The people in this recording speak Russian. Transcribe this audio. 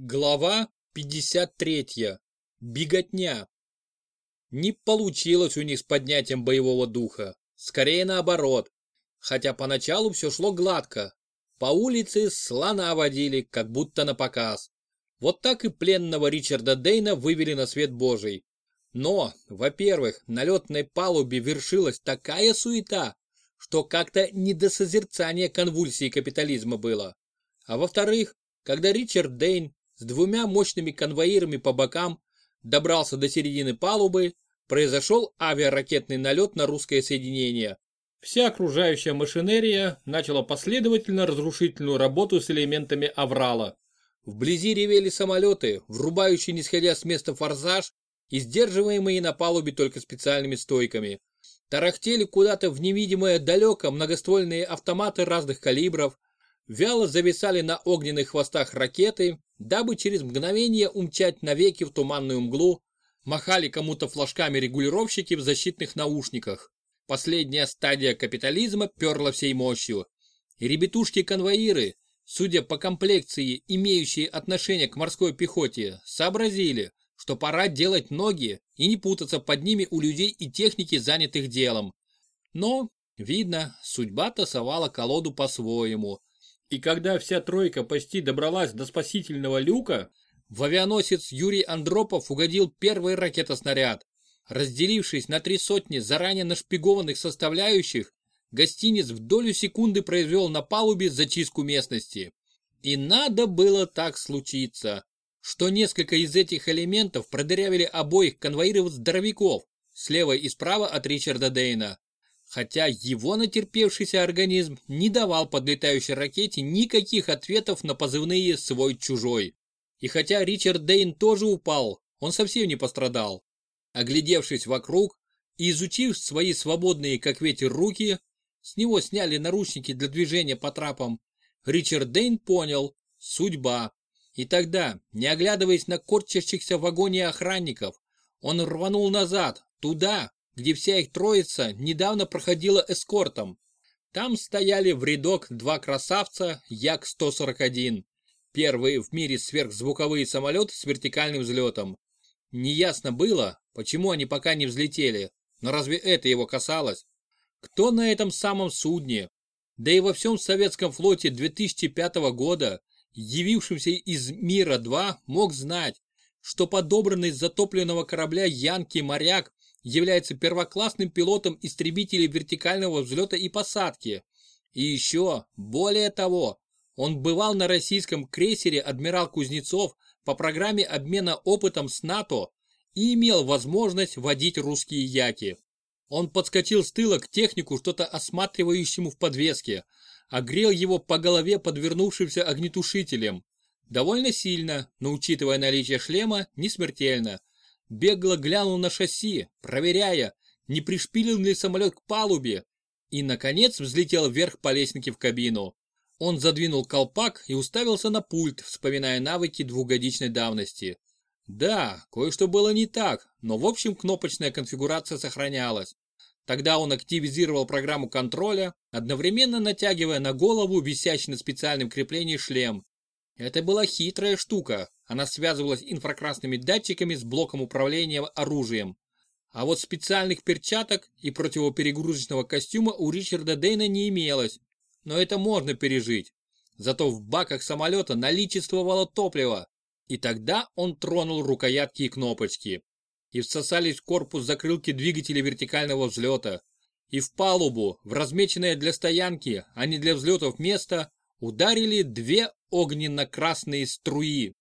Глава 53. Беготня. Не получилось у них с поднятием боевого духа. Скорее наоборот. Хотя поначалу все шло гладко. По улице слона водили, как будто на показ. Вот так и пленного Ричарда Дейна вывели на свет божий. Но, во-первых, на летной палубе вершилась такая суета, что как-то не до созерцания конвульсии капитализма было. А во-вторых, когда Ричард Дейн с двумя мощными конвоирами по бокам добрался до середины палубы, произошел авиаракетный налет на русское соединение. Вся окружающая машинерия начала последовательно разрушительную работу с элементами аврала. Вблизи ревели самолеты, врубающие не сходя с места форсаж и сдерживаемые на палубе только специальными стойками. Тарахтели куда-то в невидимое далеко многоствольные автоматы разных калибров, вяло зависали на огненных хвостах ракеты, дабы через мгновение умчать навеки в туманную мглу, махали кому-то флажками регулировщики в защитных наушниках. Последняя стадия капитализма перла всей мощью. И ребятушки-конвоиры, судя по комплекции, имеющие отношение к морской пехоте, сообразили, что пора делать ноги и не путаться под ними у людей и техники, занятых делом. Но, видно, судьба тасовала колоду по-своему. И когда вся тройка почти добралась до спасительного люка, в авианосец Юрий Андропов угодил первый ракетоснаряд. Разделившись на три сотни заранее нашпигованных составляющих, гостиниц в долю секунды произвел на палубе зачистку местности. И надо было так случиться, что несколько из этих элементов продырявили обоих конвоиров-здоровяков, слева и справа от Ричарда Дейна хотя его натерпевшийся организм не давал подлетающей ракете никаких ответов на позывные «свой-чужой». И хотя Ричард Дейн тоже упал, он совсем не пострадал. Оглядевшись вокруг и изучив свои свободные как ветер руки, с него сняли наручники для движения по трапам, Ричард Дейн понял – судьба. И тогда, не оглядываясь на корчащихся в вагоне охранников, он рванул назад, туда, где вся их троица недавно проходила эскортом. Там стояли в рядок два красавца Як-141. Первые в мире сверхзвуковые самолеты с вертикальным взлетом. Неясно было, почему они пока не взлетели, но разве это его касалось? Кто на этом самом судне? Да и во всем советском флоте 2005 года, явившемся из Мира-2, мог знать, что подобранный с затопленного корабля Янки моряк является первоклассным пилотом истребителей вертикального взлета и посадки. И еще, более того, он бывал на российском крейсере «Адмирал Кузнецов» по программе обмена опытом с НАТО и имел возможность водить русские яки. Он подскочил с тыла к технику, что-то осматривающему в подвеске, огрел его по голове подвернувшимся огнетушителем. Довольно сильно, но учитывая наличие шлема, не смертельно. Бегло глянул на шасси, проверяя, не пришпилил ли самолет к палубе, и, наконец, взлетел вверх по лестнике в кабину. Он задвинул колпак и уставился на пульт, вспоминая навыки двухгодичной давности. Да, кое-что было не так, но в общем кнопочная конфигурация сохранялась. Тогда он активизировал программу контроля, одновременно натягивая на голову висящий на специальном креплении шлем. Это была хитрая штука, она связывалась инфракрасными датчиками с блоком управления оружием. А вот специальных перчаток и противоперегрузочного костюма у Ричарда Дейна не имелось. Но это можно пережить. Зато в баках самолета наличествовало топливо. И тогда он тронул рукоятки и кнопочки. И всосались в корпус закрылки двигателя вертикального взлета. И в палубу, в размеченное для стоянки, а не для взлетов место, ударили две огненно-красные струи.